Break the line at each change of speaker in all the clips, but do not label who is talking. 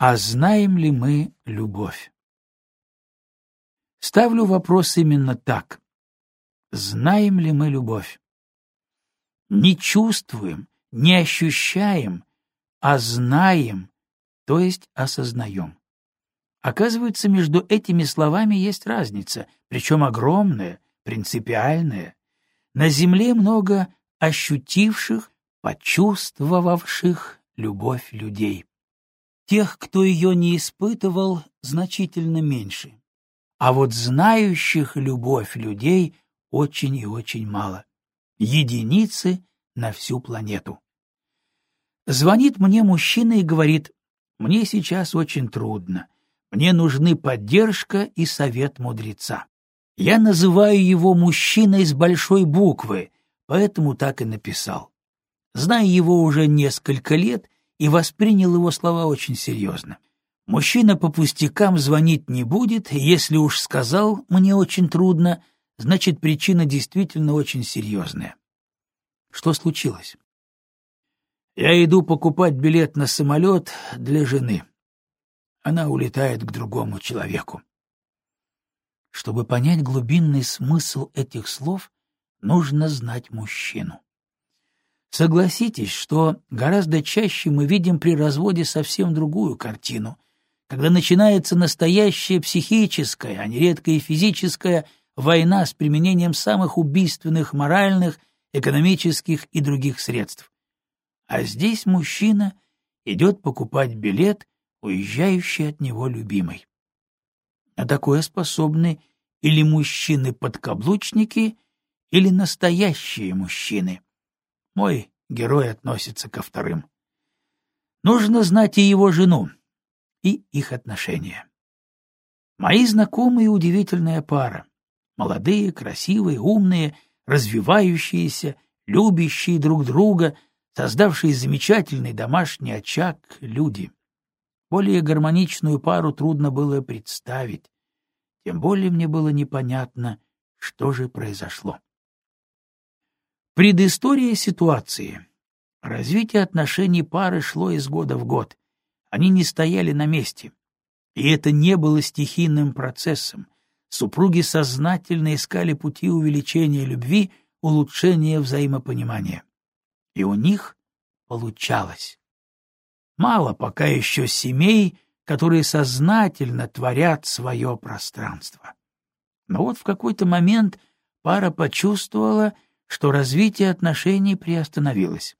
А знаем ли мы любовь? Ставлю вопрос именно так. Знаем ли мы любовь? Не чувствуем, не ощущаем, а знаем, то есть осознаем. Оказывается, между этими словами есть разница, причем огромная, принципиальная. На земле много ощутивших, почувствовавших любовь людей. Тех, кто ее не испытывал, значительно меньше. А вот знающих любовь людей очень и очень мало. Единицы на всю планету. Звонит мне мужчина и говорит, «Мне сейчас очень трудно. Мне нужны поддержка и совет мудреца. Я называю его мужчиной с большой буквы, поэтому так и написал. Знаю его уже несколько лет и воспринял его слова очень серьезно. Мужчина по пустякам звонить не будет, если уж сказал «мне очень трудно», значит, причина действительно очень серьезная. Что случилось? Я иду покупать билет на самолет для жены. Она улетает к другому человеку. Чтобы понять глубинный смысл этих слов, нужно знать мужчину. Согласитесь, что гораздо чаще мы видим при разводе совсем другую картину, когда начинается настоящая психическая, а нередко и физическая война с применением самых убийственных моральных, экономических и других средств. А здесь мужчина идет покупать билет, уезжающий от него любимой. На такое способны или мужчины-подкаблучники, или настоящие мужчины. Мой герой относится ко вторым. Нужно знать и его жену, и их отношения. Мои знакомые — удивительная пара. Молодые, красивые, умные, развивающиеся, любящие друг друга, создавшие замечательный домашний очаг люди. Более гармоничную пару трудно было представить, тем более мне было непонятно, что же произошло. Предыстория ситуации. Развитие отношений пары шло из года в год. Они не стояли на месте. И это не было стихийным процессом. Супруги сознательно искали пути увеличения любви, улучшения взаимопонимания. И у них получалось. Мало пока еще семей, которые сознательно творят свое пространство. Но вот в какой-то момент пара почувствовала, что развитие отношений приостановилось.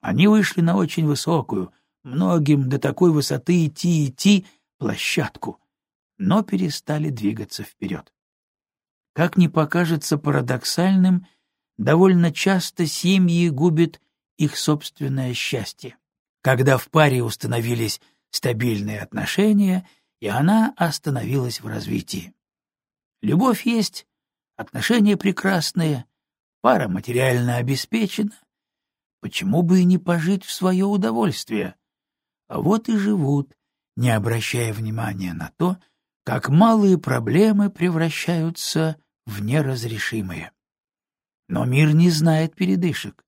Они вышли на очень высокую, многим до такой высоты идти-идти, площадку, но перестали двигаться вперед. Как ни покажется парадоксальным, довольно часто семьи губит их собственное счастье. Когда в паре установились стабильные отношения, и она остановилась в развитии. Любовь есть, отношения прекрасные, пара материально обеспечена. Почему бы и не пожить в свое удовольствие? А вот и живут, не обращая внимания на то, как малые проблемы превращаются в неразрешимые. Но мир не знает передышек.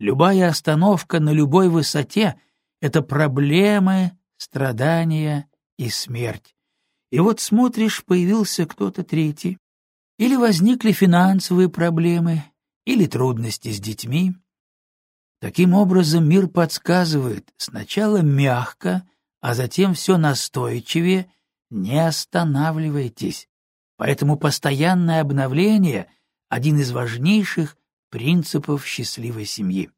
Любая остановка на любой высоте — это проблемы, страдания и смерть. И вот смотришь, появился кто-то третий. Или возникли финансовые проблемы, или трудности с детьми. Таким образом, мир подсказывает сначала мягко, а затем все настойчивее, не останавливайтесь. Поэтому постоянное обновление — один из важнейших принципов счастливой семьи.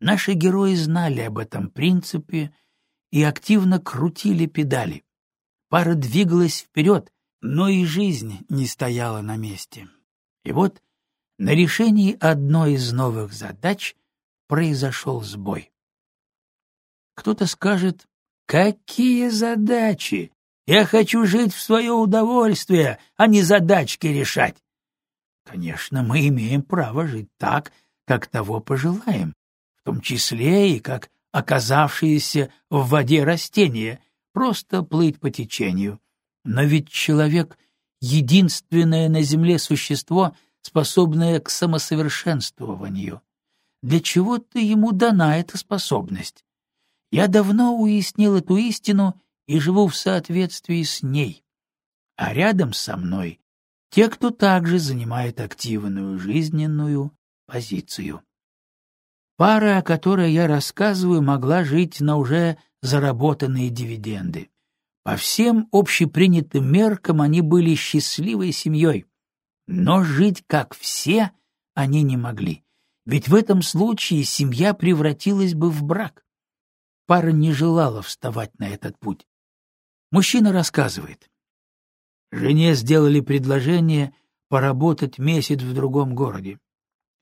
Наши герои знали об этом принципе и активно крутили педали. Пара двигалась вперед, но и жизнь не стояла на месте. И вот на решении одной из новых задач произошел сбой. Кто-то скажет, какие задачи? Я хочу жить в свое удовольствие, а не задачки решать. Конечно, мы имеем право жить так, как того пожелаем, в том числе и как оказавшиеся в воде растения, просто плыть по течению. Но ведь человек — единственное на земле существо — способное к самосовершенствованию. Для чего-то ему дана эта способность. Я давно уяснил эту истину и живу в соответствии с ней. А рядом со мной те, кто также занимает активную жизненную позицию. Пара, о которой я рассказываю, могла жить на уже заработанные дивиденды. По всем общепринятым меркам они были счастливой семьей. Но жить как все они не могли, ведь в этом случае семья превратилась бы в брак. Пара не желала вставать на этот путь. Мужчина рассказывает. Жене сделали предложение поработать месяц в другом городе.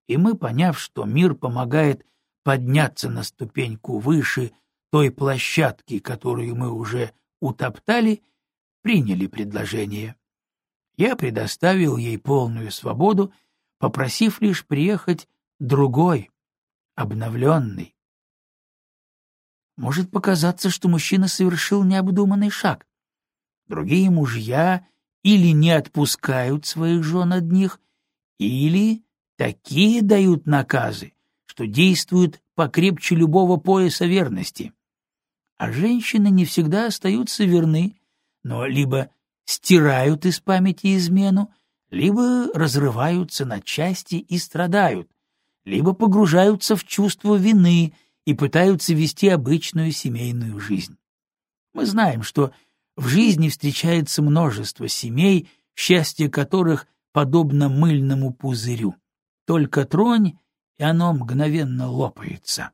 И мы, поняв, что мир помогает подняться на ступеньку выше той площадки, которую мы уже утоптали, приняли предложение. Я предоставил ей полную свободу, попросив лишь приехать другой, обновленный. Может показаться, что мужчина совершил необдуманный шаг. Другие мужья или не отпускают своих жен одних, или такие дают наказы, что действуют покрепче любого пояса верности. А женщины не всегда остаются верны, но либо стирают из памяти измену, либо разрываются на части и страдают, либо погружаются в чувство вины и пытаются вести обычную семейную жизнь. Мы знаем, что в жизни встречается множество семей, счастье которых подобно мыльному пузырю. Только тронь, и оно мгновенно лопается.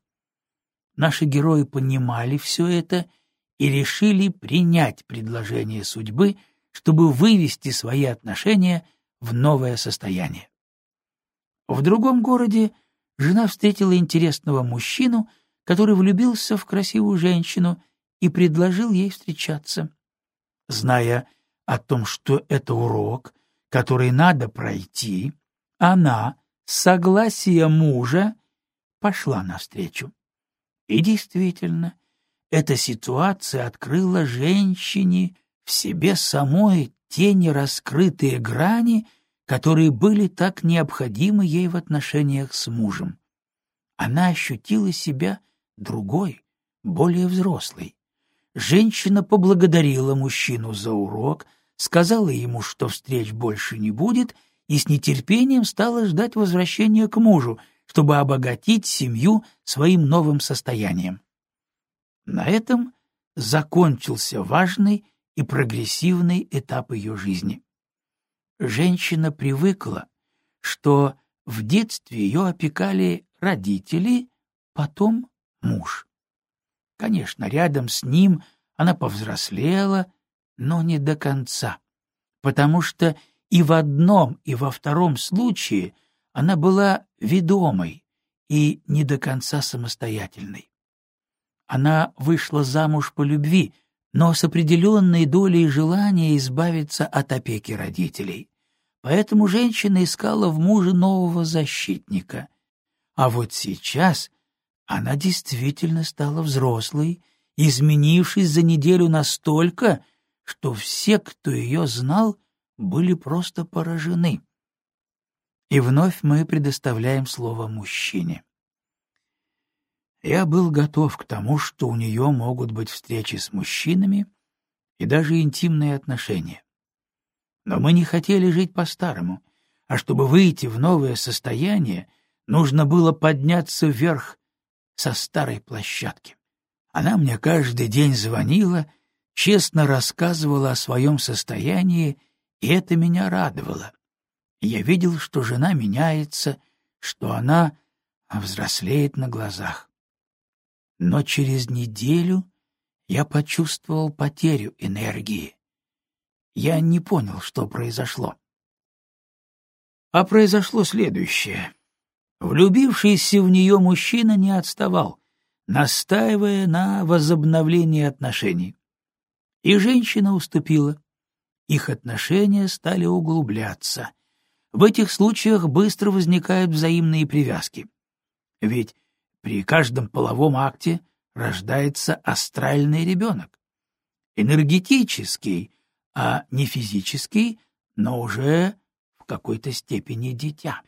Наши герои понимали все это и решили принять предложение судьбы, чтобы вывести свои отношения в новое состояние. В другом городе жена встретила интересного мужчину, который влюбился в красивую женщину и предложил ей встречаться зная о том, что это урок, который надо пройти, она, с согласия мужа, пошла навстречу. И действительно, эта ситуация открыла женщине в себе самой те нераскрытые грани, которые были так необходимы ей в отношениях с мужем. Она ощутила себя другой, более взрослой. Женщина поблагодарила мужчину за урок, сказала ему, что встреч больше не будет, и с нетерпением стала ждать возвращения к мужу, чтобы обогатить семью своим новым состоянием. На этом закончился важный и прогрессивный этап ее жизни. Женщина привыкла, что в детстве ее опекали родители, потом муж. Конечно, рядом с ним она повзрослела, но не до конца, потому что и в одном, и во втором случае она была ведомой и не до конца самостоятельной. Она вышла замуж по любви, но с определенной долей желания избавиться от опеки родителей. Поэтому женщина искала в муже нового защитника. А вот сейчас она действительно стала взрослой, изменившись за неделю настолько, что все, кто ее знал, были просто поражены. И вновь мы предоставляем слово мужчине. Я был готов к тому, что у нее могут быть встречи с мужчинами и даже интимные отношения. Но мы не хотели жить по-старому, а чтобы выйти в новое состояние, нужно было подняться вверх со старой площадки. Она мне каждый день звонила, честно рассказывала о своем состоянии, и это меня радовало. Я видел, что жена меняется, что она взрослеет на глазах. Но через неделю я почувствовал потерю энергии. Я не понял, что произошло. А произошло следующее. Влюбившийся в нее мужчина не отставал, настаивая на возобновлении отношений. И женщина уступила. Их отношения стали углубляться. В этих случаях быстро возникают взаимные привязки. Ведь при каждом половом акте рождается астральный ребенок. Энергетический, а не физический, но уже в какой-то степени дитя.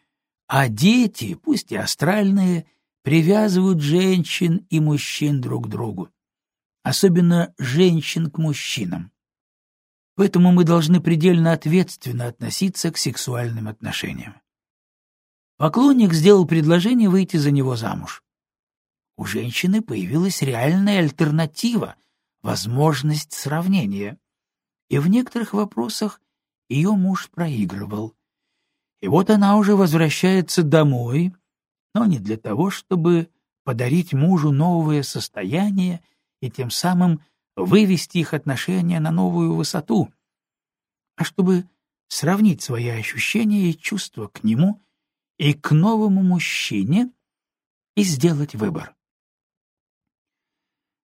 А дети, пусть и астральные, привязывают женщин и мужчин друг к другу. особенно женщин к мужчинам. Поэтому мы должны предельно ответственно относиться к сексуальным отношениям. Поклонник сделал предложение выйти за него замуж. У женщины появилась реальная альтернатива, возможность сравнения. И в некоторых вопросах ее муж проигрывал. И вот она уже возвращается домой, но не для того, чтобы подарить мужу новое состояние и тем самым вывести их отношения на новую высоту, а чтобы сравнить свои ощущения и чувства к нему и к новому мужчине и сделать выбор.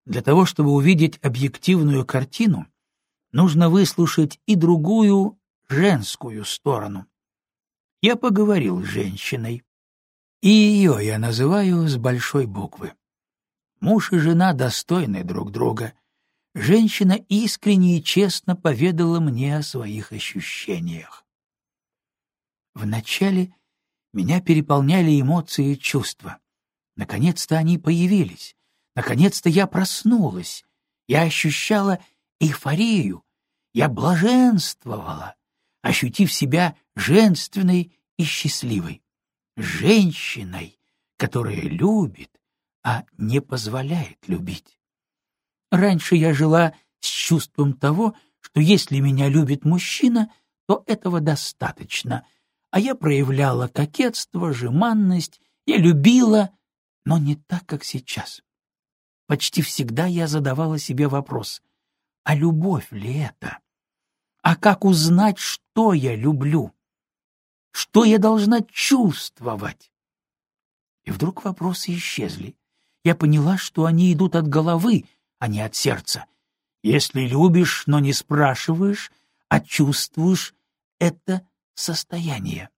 Для того, чтобы увидеть объективную картину, нужно выслушать и другую женскую сторону. Я поговорил с женщиной, и ее я называю с большой буквы. Муж и жена достойны друг друга, женщина искренне и честно поведала мне о своих ощущениях. Вначале меня переполняли эмоции и чувства. Наконец-то они появились. Наконец-то я проснулась. Я ощущала эйфорию. Я блаженствовала, ощутив себя женственной и счастливой. Женщиной, которая любит, а не позволяет любить. Раньше я жила с чувством того, что если меня любит мужчина, то этого достаточно, а я проявляла кокетство, жеманность, я любила, но не так, как сейчас. Почти всегда я задавала себе вопрос, а любовь ли это? А как узнать, что я люблю? Что я должна чувствовать? И вдруг вопросы исчезли. Я поняла, что они идут от головы, а не от сердца. Если любишь, но не спрашиваешь, а чувствуешь — это состояние.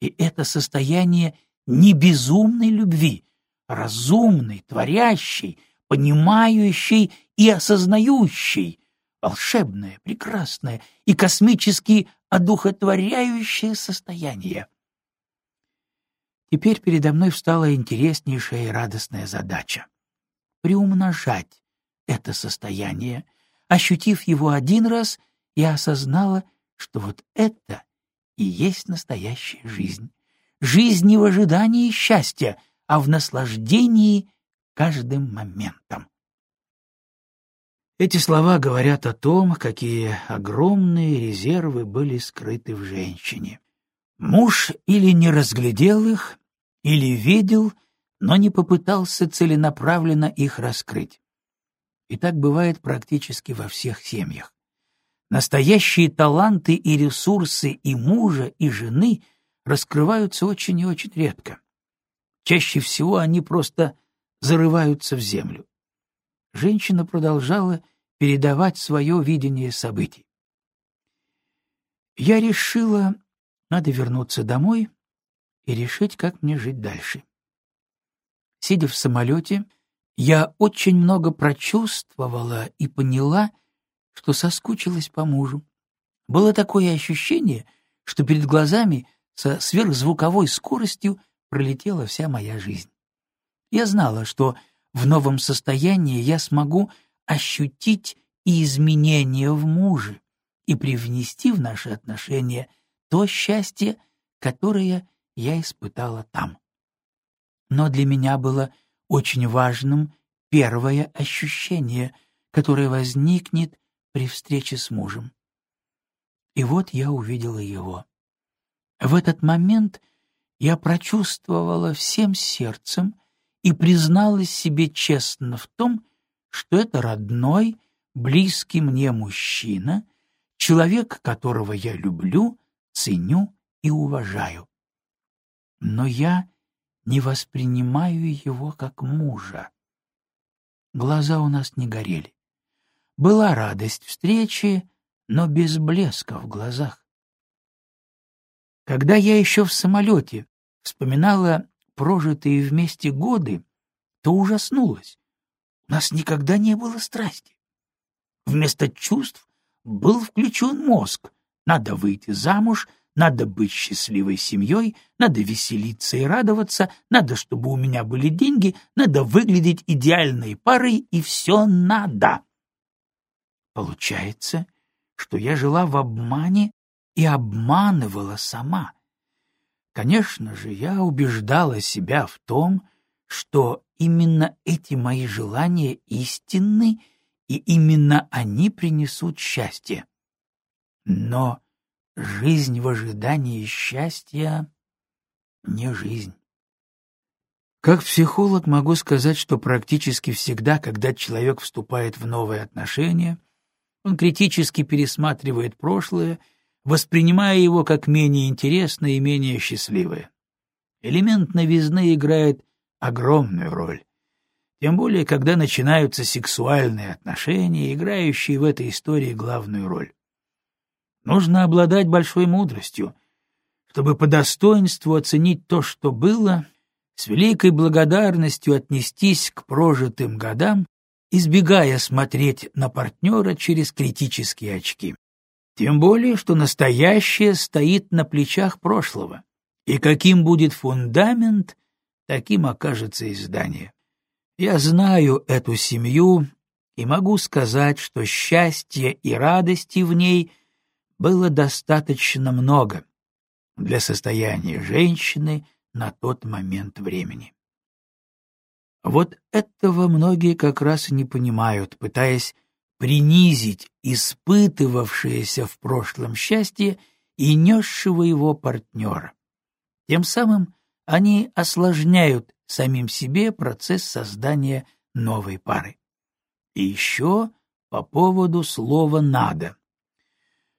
И это состояние не безумной любви, разумной, творящей, понимающей и осознающей, волшебное, прекрасное и космически одухотворяющее состояние. Теперь передо мной встала интереснейшая и радостная задача приумножать это состояние. Ощутив его один раз, я осознала, что вот это и есть настоящая жизнь. Жизнь не в ожидании счастья, а в наслаждении каждым моментом. Эти слова говорят о том, какие огромные резервы были скрыты в женщине. Муж или не разглядел их, или видел — но не попытался целенаправленно их раскрыть. И так бывает практически во всех семьях. Настоящие таланты и ресурсы и мужа, и жены раскрываются очень и очень редко. Чаще всего они просто зарываются в землю. Женщина продолжала передавать свое видение событий. Я решила, надо вернуться домой и решить, как мне жить дальше. Сидя в самолете, я очень много прочувствовала и поняла, что соскучилась по мужу. Было такое ощущение, что перед глазами со сверхзвуковой скоростью пролетела вся моя жизнь. Я знала, что в новом состоянии я смогу ощутить и изменения в муже и привнести в наши отношения то счастье, которое я испытала там но для меня было очень важным первое ощущение, которое возникнет при встрече с мужем. И вот я увидела его. В этот момент я прочувствовала всем сердцем и призналась себе честно в том, что это родной, близкий мне мужчина, человек, которого я люблю, ценю и уважаю. Но я не воспринимаю его как мужа. Глаза у нас не горели. Была радость встречи, но без блеска в глазах. Когда я еще в самолете вспоминала прожитые вместе годы, то ужаснулась. У нас никогда не было страсти. Вместо чувств был включен мозг. Надо выйти замуж, надо быть счастливой семьей, надо веселиться и радоваться, надо, чтобы у меня были деньги, надо выглядеть идеальной парой, и все надо. Получается, что я жила в обмане и обманывала сама. Конечно же, я убеждала себя в том, что именно эти мои желания истинны, и именно они принесут счастье. Но жизнь в ожидании счастья — не жизнь. Как психолог могу сказать, что практически всегда, когда человек вступает в новые отношения, он критически пересматривает прошлое, воспринимая его как менее интересное и менее счастливое. Элемент новизны играет огромную роль. Тем более, когда начинаются сексуальные отношения, играющие в этой истории главную роль. Нужно обладать большой мудростью, чтобы по достоинству оценить то, что было, с великой благодарностью отнестись к прожитым годам, избегая смотреть на партнера через критические очки. Тем более, что настоящее стоит на плечах прошлого, и каким будет фундамент, таким окажется и здание. Я знаю эту семью и могу сказать, что счастья и радости в ней было достаточно много для состояния женщины на тот момент времени. Вот этого многие как раз и не понимают, пытаясь принизить испытывавшееся в прошлом счастье и несшего его партнера. Тем самым они осложняют самим себе процесс создания новой пары. И еще по поводу слова «надо».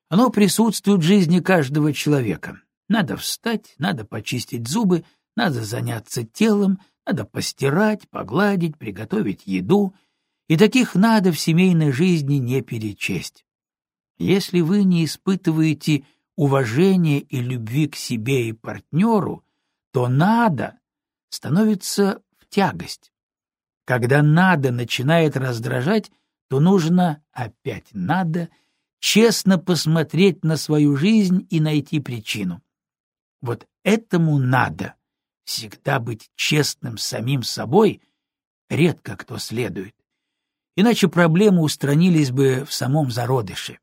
Оно присутствует в жизни каждого человека. Надо встать, надо почистить зубы, надо заняться телом, надо постирать, погладить, приготовить еду. И таких надо в семейной жизни не перечесть. Если вы не испытываете уважения и любви к себе и партнеру, то надо становится в тягость. Когда надо начинает раздражать, то нужно, опять надо, честно посмотреть на свою жизнь и найти причину. Вот этому надо всегда быть честным самим собой, редко кто следует. Иначе проблемы устранились бы в самом зародыше.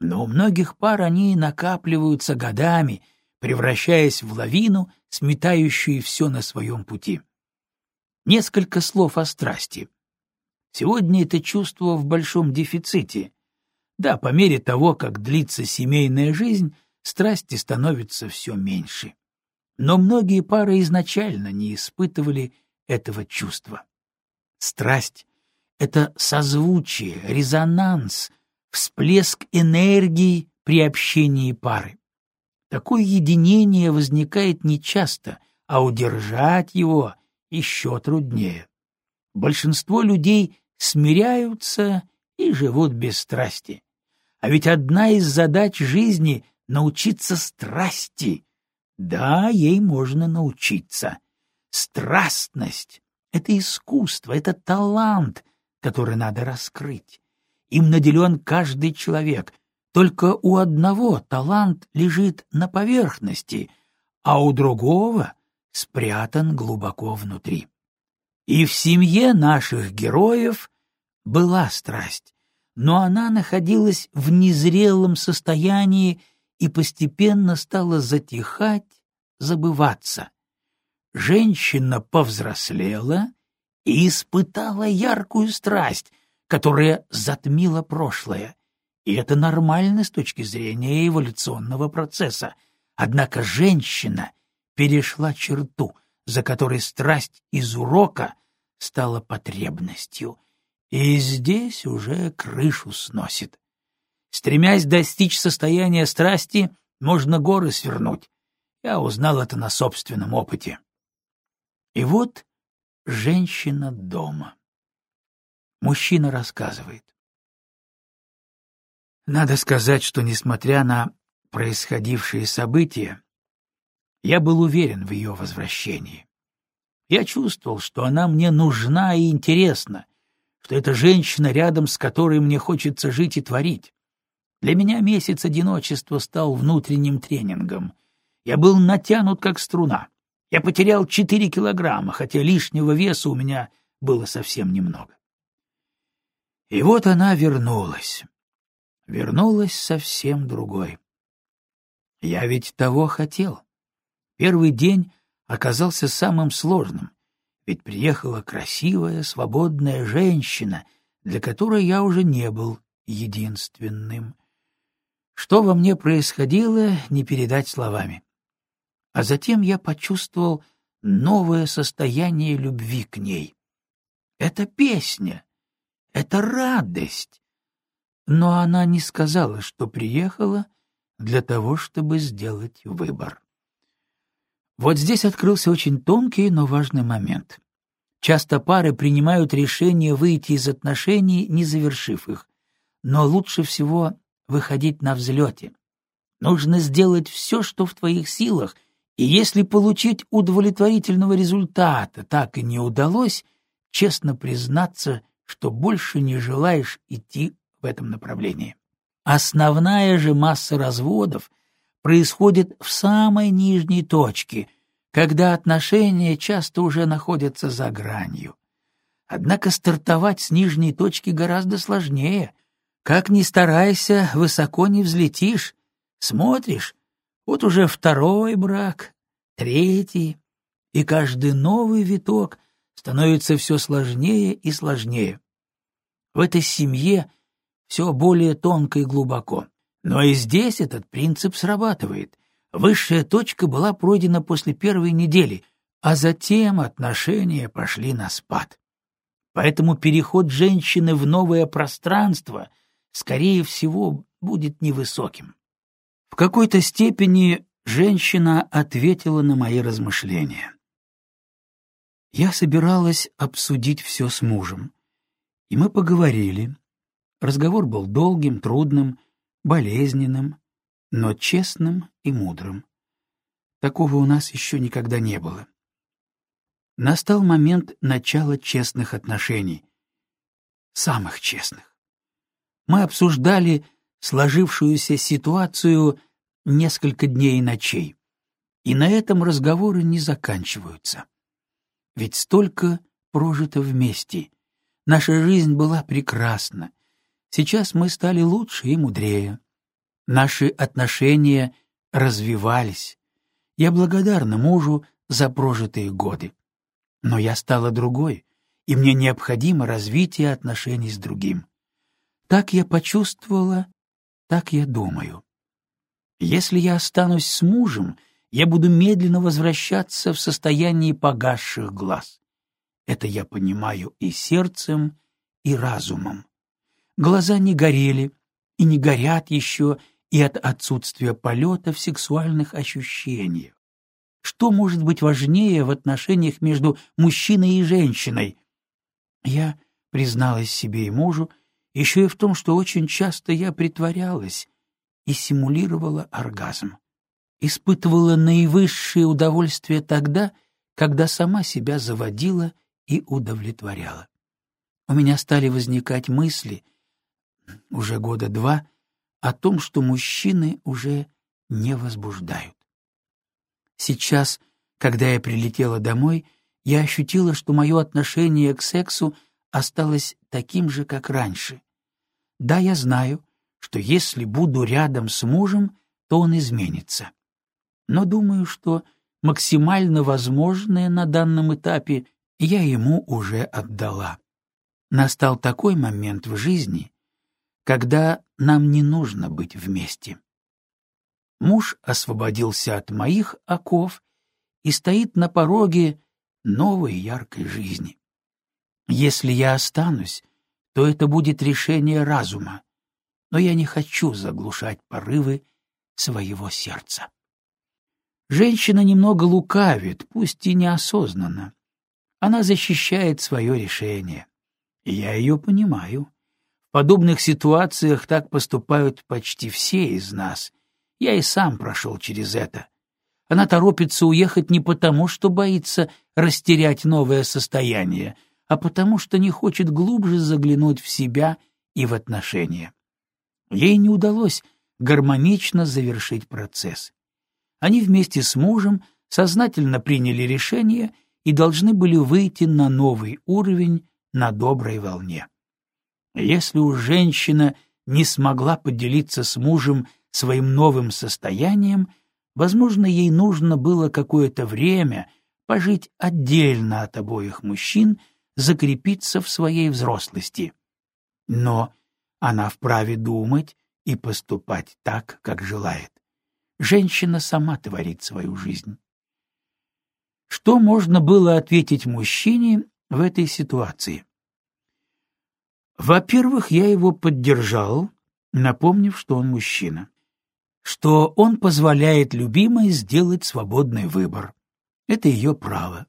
Но у многих пар они накапливаются годами — превращаясь в лавину, сметающую все на своем пути. Несколько слов о страсти. Сегодня это чувство в большом дефиците. Да, по мере того, как длится семейная жизнь, страсти становится все меньше. Но многие пары изначально не испытывали этого чувства. Страсть — это созвучие, резонанс, всплеск энергии при общении пары. Такое единение возникает нечасто, а удержать его еще труднее. Большинство людей смиряются и живут без страсти. А ведь одна из задач жизни — научиться страсти. Да, ей можно научиться. Страстность — это искусство, это талант, который надо раскрыть. Им наделен каждый человек, только у одного талант лежит на поверхности, а у другого спрятан глубоко внутри. И в семье наших героев была страсть, но она находилась в незрелом состоянии и постепенно стала затихать, забываться. Женщина повзрослела и испытала яркую страсть, которая затмила прошлое, и это нормально с точки зрения эволюционного процесса. Однако женщина перешла черту, за которой страсть из урока стала потребностью. И здесь уже крышу сносит. Стремясь достичь состояния страсти, можно горы свернуть. Я узнал это на собственном опыте. И вот женщина дома. Мужчина рассказывает. Надо сказать, что, несмотря на происходившие события, я был уверен в ее возвращении. Я чувствовал, что она мне нужна и интересна, что это женщина, рядом с которой мне хочется жить и творить. Для меня месяц одиночества стал внутренним тренингом. Я был натянут, как струна. Я потерял четыре килограмма, хотя лишнего веса у меня было совсем немного. И вот она вернулась. Вернулась совсем другой. Я ведь того хотел. Первый день оказался самым сложным, ведь приехала красивая, свободная женщина, для которой я уже не был единственным. Что во мне происходило, не передать словами. А затем я почувствовал новое состояние любви к ней. Это песня, это радость. Но она не сказала, что приехала для того, чтобы сделать выбор. Вот здесь открылся очень тонкий, но важный момент. Часто пары принимают решение выйти из отношений, не завершив их. Но лучше всего выходить на взлете. Нужно сделать все, что в твоих силах, и если получить удовлетворительного результата так и не удалось, честно признаться, что больше не желаешь идти в этом направлении. Основная же масса разводов происходит в самой нижней точке, когда отношения часто уже находятся за гранью. Однако стартовать с нижней точки гораздо сложнее. Как ни старайся, высоко не взлетишь. Смотришь, вот уже второй брак, третий, и каждый новый виток становится все сложнее и сложнее. В этой семье все более тонко и глубоко. Но и здесь этот принцип срабатывает. Высшая точка была пройдена после первой недели, а затем отношения пошли на спад. Поэтому переход женщины в новое пространство, скорее всего, будет невысоким. В какой-то степени женщина ответила на мои размышления. Я собиралась обсудить все с мужем, и мы поговорили. Разговор был долгим, трудным, болезненным, но честным и мудрым. Такого у нас еще никогда не было. Настал момент начала честных отношений. Самых честных. Мы обсуждали сложившуюся ситуацию несколько дней и ночей. И на этом разговоры не заканчиваются. Ведь столько прожито вместе. Наша жизнь была прекрасна, Сейчас мы стали лучше и мудрее. Наши отношения развивались. Я благодарна мужу за прожитые годы. Но я стала другой, и мне необходимо развитие отношений с другим. Так я почувствовала, так я думаю. Если я останусь с мужем, я буду медленно возвращаться в состоянии погасших глаз. Это я понимаю и сердцем, и разумом глаза не горели и не горят еще и от отсутствия полета в сексуальных ощущениях. Что может быть важнее в отношениях между мужчиной и женщиной? Я призналась себе и мужу еще и в том, что очень часто я притворялась и симулировала оргазм. Испытывала наивысшее удовольствие тогда, когда сама себя заводила и удовлетворяла. У меня стали возникать мысли — уже года два о том, что мужчины уже не возбуждают. Сейчас, когда я прилетела домой, я ощутила, что мое отношение к сексу осталось таким же, как раньше. Да, я знаю, что если буду рядом с мужем, то он изменится. Но думаю, что максимально возможное на данном этапе я ему уже отдала. Настал такой момент в жизни, когда нам не нужно быть вместе. Муж освободился от моих оков и стоит на пороге новой яркой жизни. Если я останусь, то это будет решение разума, но я не хочу заглушать порывы своего сердца. Женщина немного лукавит, пусть и неосознанно. Она защищает свое решение. И я ее понимаю подобных ситуациях так поступают почти все из нас. Я и сам прошел через это. Она торопится уехать не потому, что боится растерять новое состояние, а потому что не хочет глубже заглянуть в себя и в отношения. Ей не удалось гармонично завершить процесс. Они вместе с мужем сознательно приняли решение и должны были выйти на новый уровень на доброй волне. Если уж женщина не смогла поделиться с мужем своим новым состоянием, возможно, ей нужно было какое-то время пожить отдельно от обоих мужчин, закрепиться в своей взрослости. Но она вправе думать и поступать так, как желает. Женщина сама творит свою жизнь. Что можно было ответить мужчине в этой ситуации? Во-первых, я его поддержал, напомнив, что он мужчина, что он позволяет любимой сделать свободный выбор. Это ее право.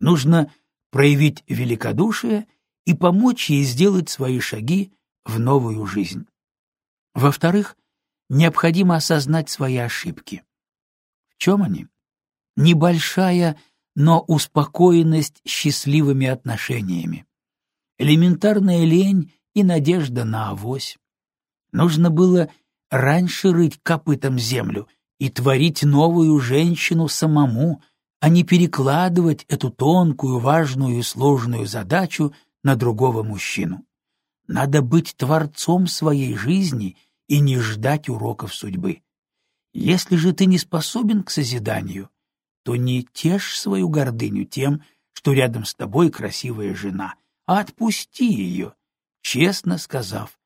Нужно проявить великодушие и помочь ей сделать свои шаги в новую жизнь. Во-вторых, необходимо осознать свои ошибки. В чем они? Небольшая, но успокоенность счастливыми отношениями. Элементарная лень и надежда на авось. Нужно было раньше рыть копытом землю и творить новую женщину самому, а не перекладывать эту тонкую, важную и сложную задачу на другого мужчину. Надо быть творцом своей жизни и не ждать уроков судьбы. Если же ты не способен к созиданию, то не тешь свою гордыню тем, что рядом с тобой красивая жена, а отпусти ее, честно сказав,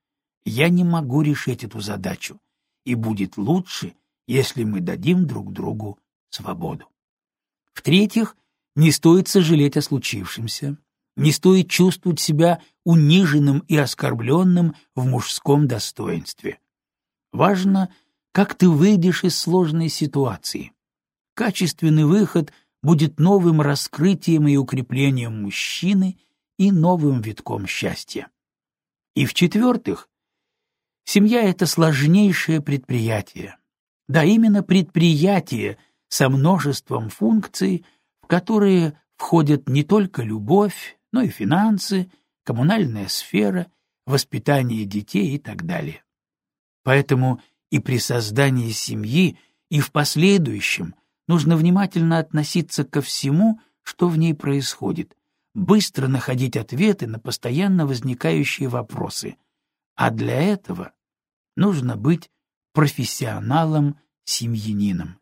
я не могу решить эту задачу, и будет лучше, если мы дадим друг другу свободу. В-третьих, не стоит сожалеть о случившемся, не стоит чувствовать себя униженным и оскорбленным в мужском достоинстве. Важно, как ты выйдешь из сложной ситуации. Качественный выход будет новым раскрытием и укреплением мужчины и новым витком счастья. И в-четвертых, семья — это сложнейшее предприятие. Да, именно предприятие со множеством функций, в которые входят не только любовь, но и финансы, коммунальная сфера, воспитание детей и так далее. Поэтому и при создании семьи, и в последующем нужно внимательно относиться ко всему, что в ней происходит, быстро находить ответы на постоянно возникающие вопросы. А для этого нужно быть профессионалом-семьянином.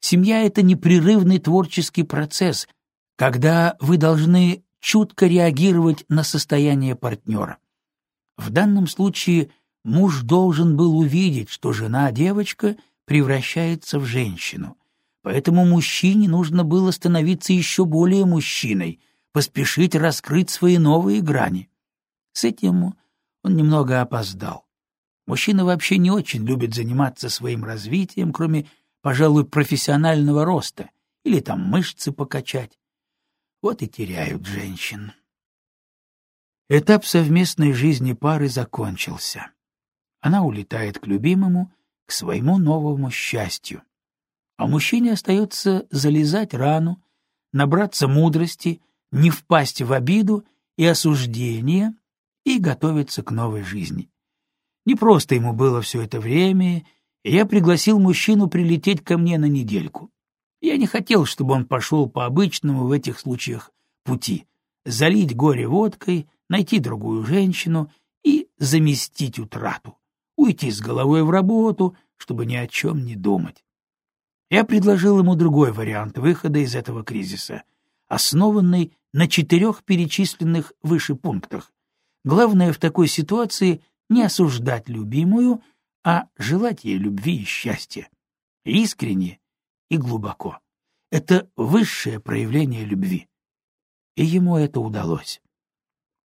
Семья — это непрерывный творческий процесс, когда вы должны чутко реагировать на состояние партнера. В данном случае муж должен был увидеть, что жена-девочка превращается в женщину. Поэтому мужчине нужно было становиться еще более мужчиной, поспешить раскрыть свои новые грани. С этим он немного опоздал. Мужчина вообще не очень любит заниматься своим развитием, кроме, пожалуй, профессионального роста или там мышцы покачать вот и теряют женщин. Этап совместной жизни пары закончился. Она улетает к любимому, к своему новому счастью. А мужчине остается залезать рану, набраться мудрости, не впасть в обиду и осуждение и готовиться к новой жизни. Не просто ему было все это время, и я пригласил мужчину прилететь ко мне на недельку. Я не хотел, чтобы он пошел по обычному в этих случаях пути — залить горе водкой, найти другую женщину и заместить утрату, уйти с головой в работу, чтобы ни о чем не думать. Я предложил ему другой вариант выхода из этого кризиса, основанный на четырех перечисленных выше пунктах. Главное в такой ситуации не осуждать любимую, а желать ей любви и счастья. Искренне и глубоко. Это высшее проявление любви. И ему это удалось.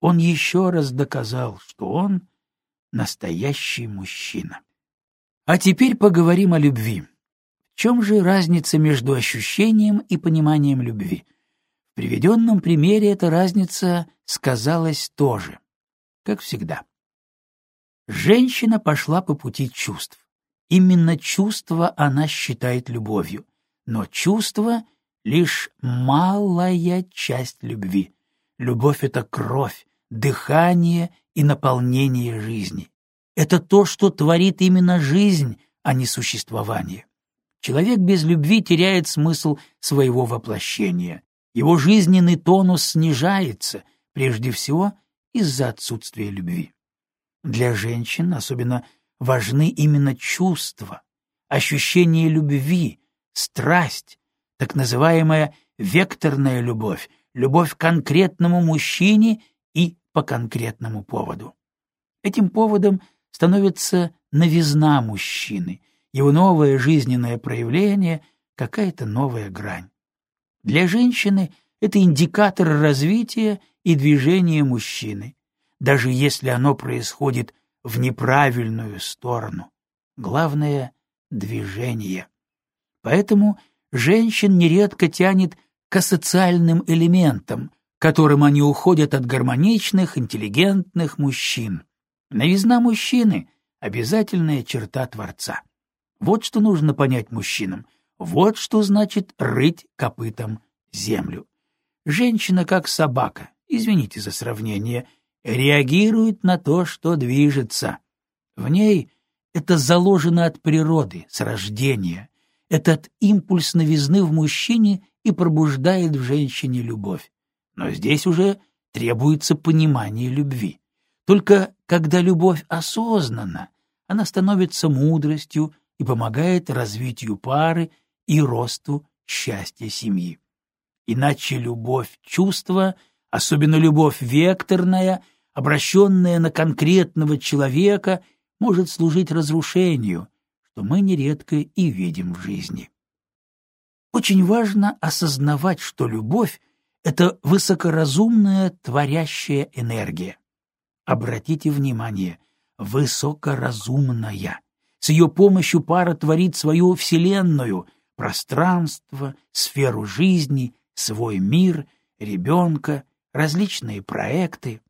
Он еще раз доказал, что он настоящий мужчина. А теперь поговорим о любви. В чем же разница между ощущением и пониманием любви? В приведенном примере эта разница сказалась тоже, как всегда. Женщина пошла по пути чувств. Именно чувства она считает любовью но чувство — лишь малая часть любви. Любовь — это кровь, дыхание и наполнение жизни. это то, что творит именно жизнь, а не существование. Человек без любви теряет смысл своего воплощения. Его жизненный тонус снижается, прежде всего, из-за отсутствия любви. Для женщин особенно важны именно чувства, ощущение любви, страсть, так называемая векторная любовь, любовь к конкретному мужчине и по конкретному поводу. Этим поводом становится новизна мужчины, его новое жизненное проявление, какая-то новая грань. Для женщины это индикатор развития и движения мужчины, даже если оно происходит в неправильную сторону. Главное — движение. Поэтому женщин нередко тянет к асоциальным элементам, которым они уходят от гармоничных, интеллигентных мужчин. Новизна мужчины — обязательная черта Творца. Вот что нужно понять мужчинам. Вот что значит рыть копытом землю. Женщина, как собака, извините за сравнение, реагирует на то, что движется. В ней это заложено от природы, с рождения. Этот импульс новизны в мужчине и пробуждает в женщине любовь. Но здесь уже требуется понимание любви. Только когда любовь осознанна, она становится мудростью и помогает развитию пары и росту счастья семьи. Иначе любовь чувства, особенно любовь векторная, обращенная на конкретного человека, может служить разрушению, что мы нередко и видим в жизни. Очень важно осознавать, что любовь — это высокоразумная творящая энергия. Обратите внимание, высокоразумная. С ее помощью пара творит свою вселенную, пространство, сферу жизни, свой мир, ребенка, различные проекты.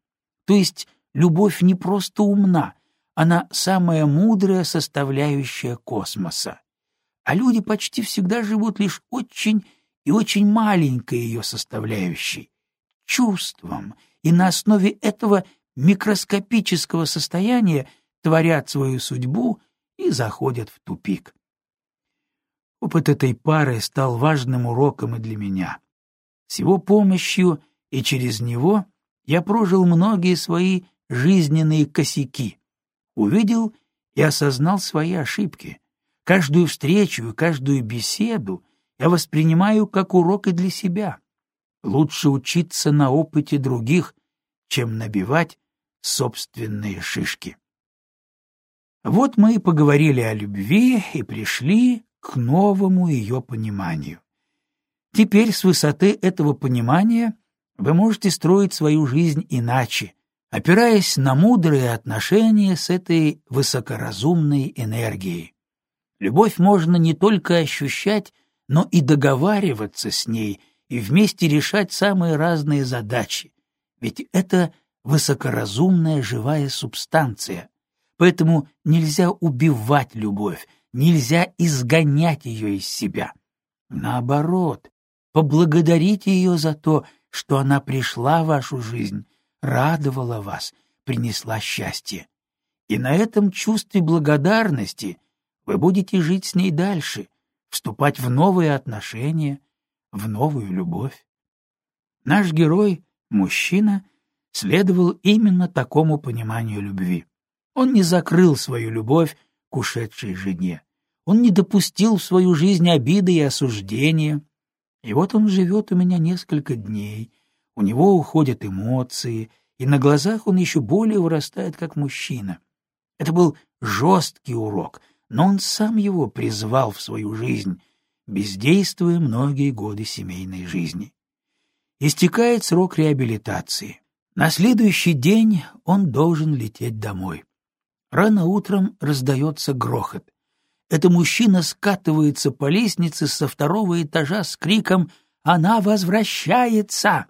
То есть любовь не просто умна, она самая мудрая составляющая космоса. А люди почти всегда живут лишь очень и очень маленькой ее составляющей — чувством, и на основе этого микроскопического состояния творят свою судьбу и заходят в тупик. Опыт этой пары стал важным уроком и для меня. С его помощью и через него я прожил многие свои жизненные косяки, увидел и осознал свои ошибки. Каждую встречу и каждую беседу я воспринимаю как урок и для себя. Лучше учиться на опыте других, чем набивать собственные шишки. Вот мы и поговорили о любви и пришли к новому ее пониманию. Теперь с высоты этого понимания вы можете строить свою жизнь иначе, опираясь на мудрые отношения с этой высокоразумной энергией. Любовь можно не только ощущать, но и договариваться с ней и вместе решать самые разные задачи, ведь это высокоразумная живая субстанция, Поэтому нельзя убивать любовь, нельзя изгонять ее из себя. Наоборот, поблагодарите ее за то, что она пришла в вашу жизнь, радовала вас, принесла счастье. И на этом чувстве благодарности вы будете жить с ней дальше, вступать в новые отношения, в новую любовь. Наш герой, мужчина, следовал именно такому пониманию любви. Он не закрыл свою любовь к ушедшей жене. Он не допустил в свою жизнь обиды и осуждения. И вот он живет у меня несколько дней, у него уходят эмоции, и на глазах он еще более вырастает как мужчина. Это был жесткий урок, но он сам его призвал в свою жизнь, бездействуя многие годы семейной жизни. Истекает срок реабилитации. На следующий день он должен лететь домой. Рано утром раздается грохот. Это мужчина скатывается по лестнице со второго этажа с криком «Она возвращается!».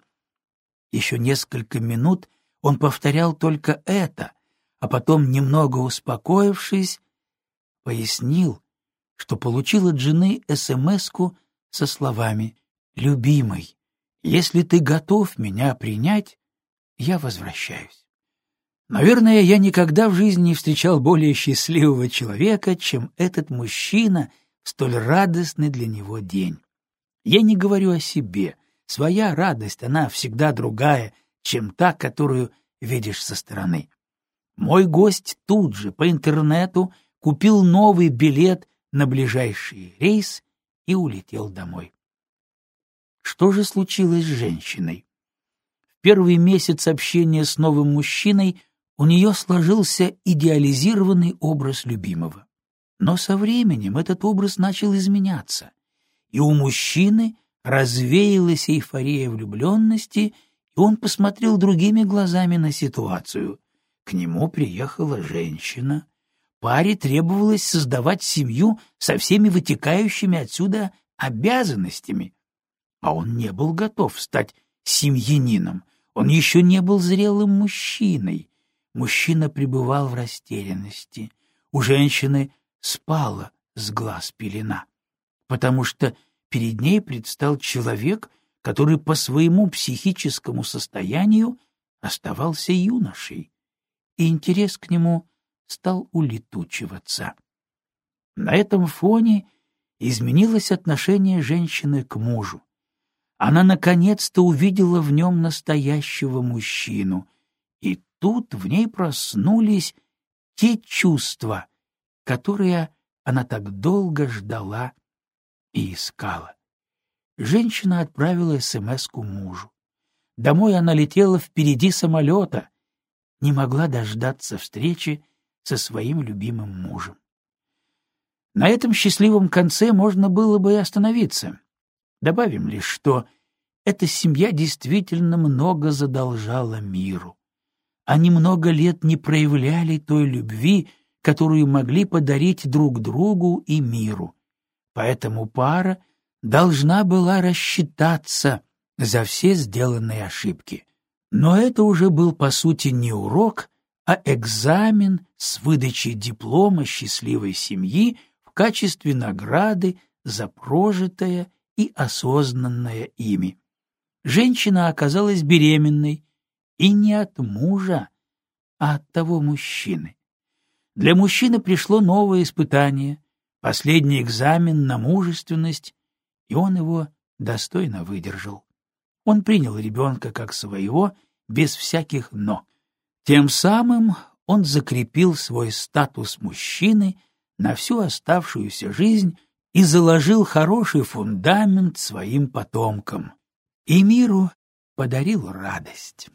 Еще несколько минут он повторял только это, а потом, немного успокоившись, пояснил, что получил от жены смс со словами «Любимый, если ты готов меня принять, я возвращаюсь». Наверное, я никогда в жизни не встречал более счастливого человека, чем этот мужчина в столь радостный для него день. Я не говорю о себе. Своя радость, она всегда другая, чем та, которую видишь со стороны. Мой гость тут же по интернету купил новый билет на ближайший рейс и улетел домой. Что же случилось с женщиной? В первый месяц общения с новым мужчиной у нее сложился идеализированный образ любимого. Но со временем этот образ начал изменяться, и у мужчины развеялась эйфория влюбленности, и он посмотрел другими глазами на ситуацию. К нему приехала женщина. Паре требовалось создавать семью со всеми вытекающими отсюда обязанностями. А он не был готов стать семьянином. Он еще не был зрелым мужчиной. Мужчина пребывал в растерянности. У женщины спала с глаз пелена, потому что перед ней предстал человек, который по своему психическому состоянию оставался юношей, и интерес к нему стал улетучиваться. На этом фоне изменилось отношение женщины к мужу. Она наконец-то увидела в нем настоящего мужчину, тут в ней проснулись те чувства, которые она так долго ждала и искала. Женщина отправила СМС-ку мужу. Домой она летела впереди самолета, не могла дождаться встречи со своим любимым мужем. На этом счастливом конце можно было бы и остановиться. Добавим лишь, что эта семья действительно много задолжала миру. Они много лет не проявляли той любви, которую могли подарить друг другу и миру. Поэтому пара должна была рассчитаться за все сделанные ошибки. Но это уже был, по сути, не урок, а экзамен с выдачей диплома счастливой семьи в качестве награды за прожитое и осознанное ими. Женщина оказалась беременной, и не от мужа, а от того мужчины. Для мужчины пришло новое испытание, последний экзамен на мужественность, и он его достойно выдержал. Он принял ребенка как своего, без всяких «но». Тем самым он закрепил свой статус мужчины на всю оставшуюся жизнь и заложил хороший фундамент своим потомкам. И миру подарил радость.